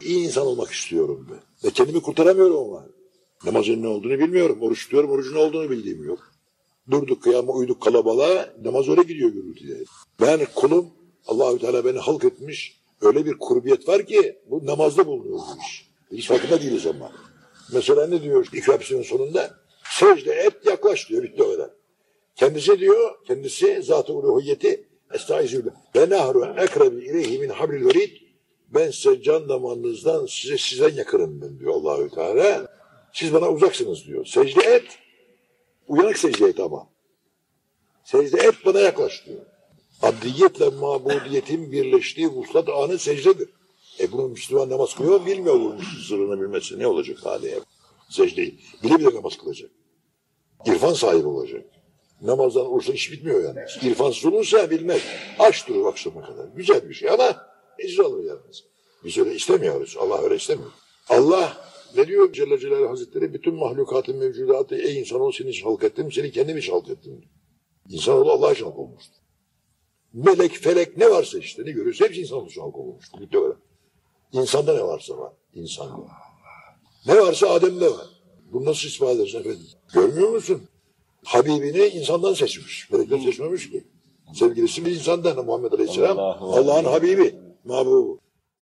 İyi insan olmak istiyorum ben. Ve kendimi kurtaramıyorum ama. Namazın ne olduğunu bilmiyorum. Oruç tutuyorum, orucun ne olduğunu bildiğim yok. Durduk kıyama uyduk kalabalığa, namaz öyle gidiyor gürültüye. Ben kulum, Allahü Teala beni halk etmiş. Öyle bir kurbiyet var ki bu namazda bulunuyor bu iş. Hiç farkında değiliz ama. Mesela ne diyor İkrapsinin sonunda? Secde et yaklaş diyor, bitti kadar. Kendisi diyor, kendisi zat-ı uluhiyeti estağizüllah. Ve nahru ekrebi ileyhi min hablil verid. Ben size can damarınızdan size sizden yakınım ben diyor Allahü Teala. Siz bana uzaksınız diyor. Secde et. Uyanık secde et ama. Secde et bana yaklaş diyor. Abdiyetle mabudiyetin birleştiği vuslat anı secdedir. E bunu Müslüman namaz kılıyor mu bilmiyor bunun sırrını bilmesi. Ne olacak hali ya? Secdeyi. Bile bile namaz kılacak. İrfan sahibi olacak. Namazdan olursa iş bitmiyor yani. İrfansız olursa bilmez. Aç durur akşama kadar. Güzel bir şey ama alır yalnız. Biz öyle istemiyoruz. Allah öyle istemiyor. Allah ne diyor Celle Celaluhu Hazretleri? Bütün mahlukatın mevcudatı ey insanoğlu seni için halk ettim, seni kendim için halk ettim. İnsanoğlu Allah için halk olmuştur. Melek, felek ne varsa işte ne görüyorsa hepsi insan için halk olmuştur. Bitti öyle. İnsanda ne varsa var. İnsanda. Ne varsa Adem'de var. Bunu nasıl ispat edersin efendim? Görmüyor musun? Habibini insandan seçmiş. Melekten seçmemiş ki. Sevgilisi bir insandan Muhammed Aleyhisselam. Allah'ın Habibi. modo